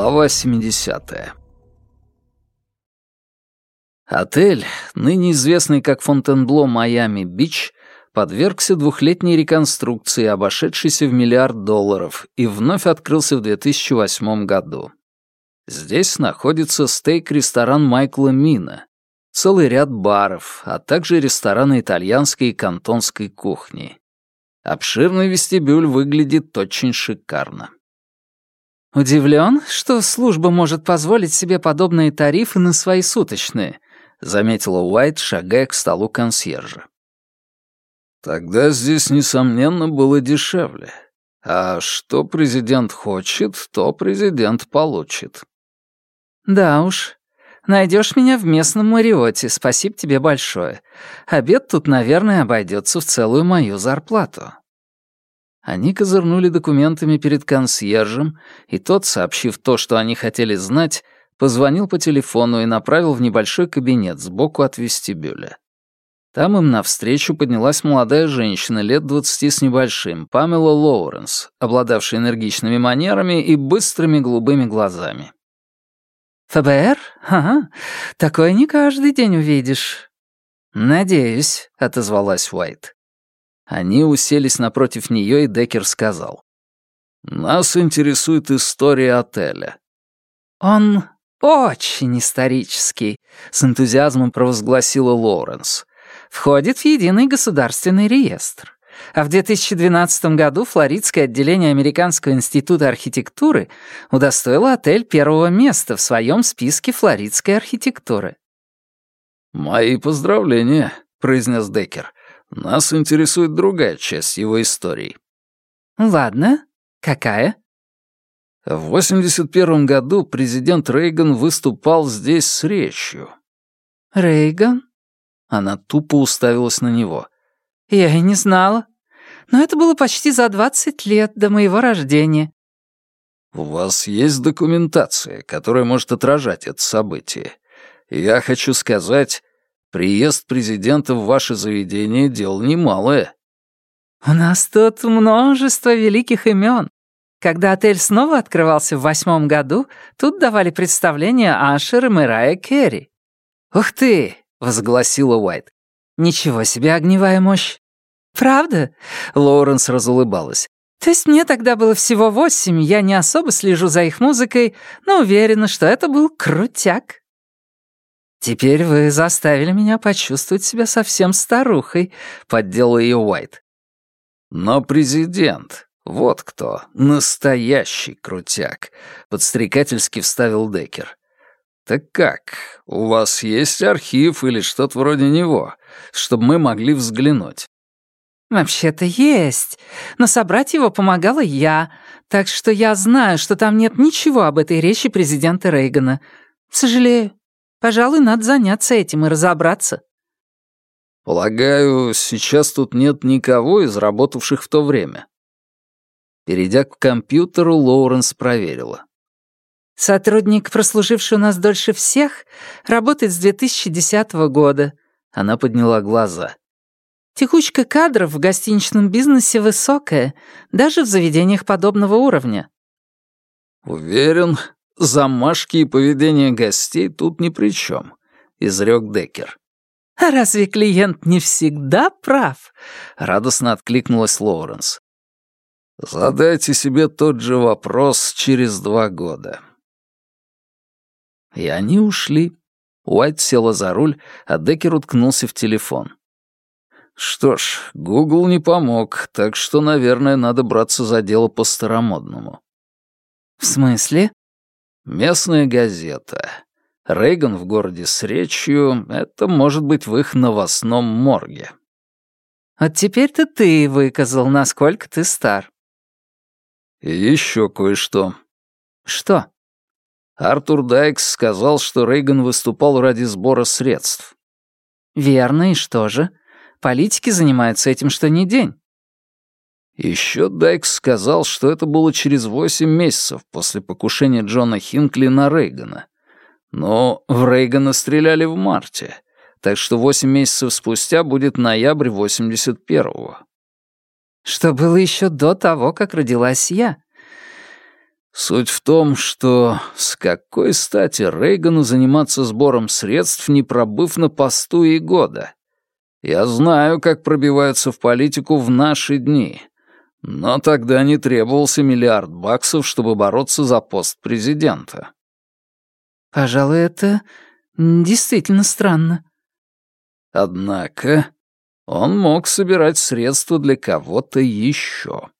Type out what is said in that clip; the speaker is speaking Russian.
Глава 70 Отель, ныне известный как Фонтенбло Майами-Бич, подвергся двухлетней реконструкции, обошедшейся в миллиард долларов, и вновь открылся в 2008 году. Здесь находится стейк-ресторан Майкла Мина, целый ряд баров, а также рестораны итальянской и кантонской кухни. Обширный вестибюль выглядит очень шикарно. «Удивлен, что служба может позволить себе подобные тарифы на свои суточные», заметила Уайт, шагая к столу консьержа. Тогда здесь, несомненно, было дешевле. А что президент хочет, то президент получит. Да уж. Найдешь меня в местном Мариоте, спасибо тебе большое. Обед тут, наверное, обойдется в целую мою зарплату. Они козырнули документами перед консьержем, и тот, сообщив то, что они хотели знать, позвонил по телефону и направил в небольшой кабинет сбоку от вестибюля. Там им навстречу поднялась молодая женщина лет двадцати с небольшим, Памела Лоуренс, обладавшая энергичными манерами и быстрыми голубыми глазами. «ФБР? Ага, такое не каждый день увидишь». «Надеюсь», — отозвалась Уайт. Они уселись напротив нее, и Деккер сказал. «Нас интересует история отеля». «Он очень исторический», — с энтузиазмом провозгласила Лоуренс входит в единый государственный реестр. А в 2012 году Флоридское отделение Американского института архитектуры удостоило отель первого места в своем списке флоридской архитектуры. «Мои поздравления», — произнес Деккер. «Нас интересует другая часть его истории». «Ладно. Какая?» В 81 году президент Рейган выступал здесь с речью. «Рейган?» Она тупо уставилась на него. «Я и не знала. Но это было почти за двадцать лет до моего рождения». «У вас есть документация, которая может отражать это событие. Я хочу сказать, приезд президента в ваше заведение — дело немалое». «У нас тут множество великих имен. Когда отель снова открывался в восьмом году, тут давали представления Ашер и Мэрайя Керри. Ух ты, — возгласила Уайт. «Ничего себе огневая мощь!» «Правда?» — Лоуренс разулыбалась. «То есть мне тогда было всего восемь, я не особо слежу за их музыкой, но уверена, что это был крутяк». «Теперь вы заставили меня почувствовать себя совсем старухой», — подделала ее Уайт. «Но президент, вот кто, настоящий крутяк», — подстрекательски вставил Деккер. «Так как, у вас есть архив или что-то вроде него, чтобы мы могли взглянуть?» «Вообще-то есть, но собрать его помогала я, так что я знаю, что там нет ничего об этой речи президента Рейгана. Сожалею. Пожалуй, надо заняться этим и разобраться». «Полагаю, сейчас тут нет никого из работавших в то время». Перейдя к компьютеру, Лоуренс проверила. Сотрудник, прослуживший у нас дольше всех, работает с 2010 года. Она подняла глаза. Текучка кадров в гостиничном бизнесе высокая, даже в заведениях подобного уровня. Уверен, замашки и поведение гостей тут ни при чем, изрек Деккер. А разве клиент не всегда прав? Радостно откликнулась Лоуренс. Задайте себе тот же вопрос через два года. И они ушли. Уайт села за руль, а Деккер уткнулся в телефон. Что ж, Гугл не помог, так что, наверное, надо браться за дело по-старомодному. В смысле? Местная газета. Рейган в городе с речью — это может быть в их новостном морге. Вот теперь-то ты выказал, насколько ты стар. И еще кое-что. Что? Артур Дайкс сказал, что Рейган выступал ради сбора средств. Верно, и что же? Политики занимаются этим что ни день. Еще Дайкс сказал, что это было через восемь месяцев после покушения Джона Хинкли на Рейгана. Но в Рейгана стреляли в марте, так что восемь месяцев спустя будет ноябрь 81-го. Что было еще до того, как родилась я. Суть в том, что с какой стати Рейгану заниматься сбором средств, не пробыв на посту и года? Я знаю, как пробиваются в политику в наши дни. Но тогда не требовался миллиард баксов, чтобы бороться за пост президента. Пожалуй, это действительно странно. Однако он мог собирать средства для кого-то еще.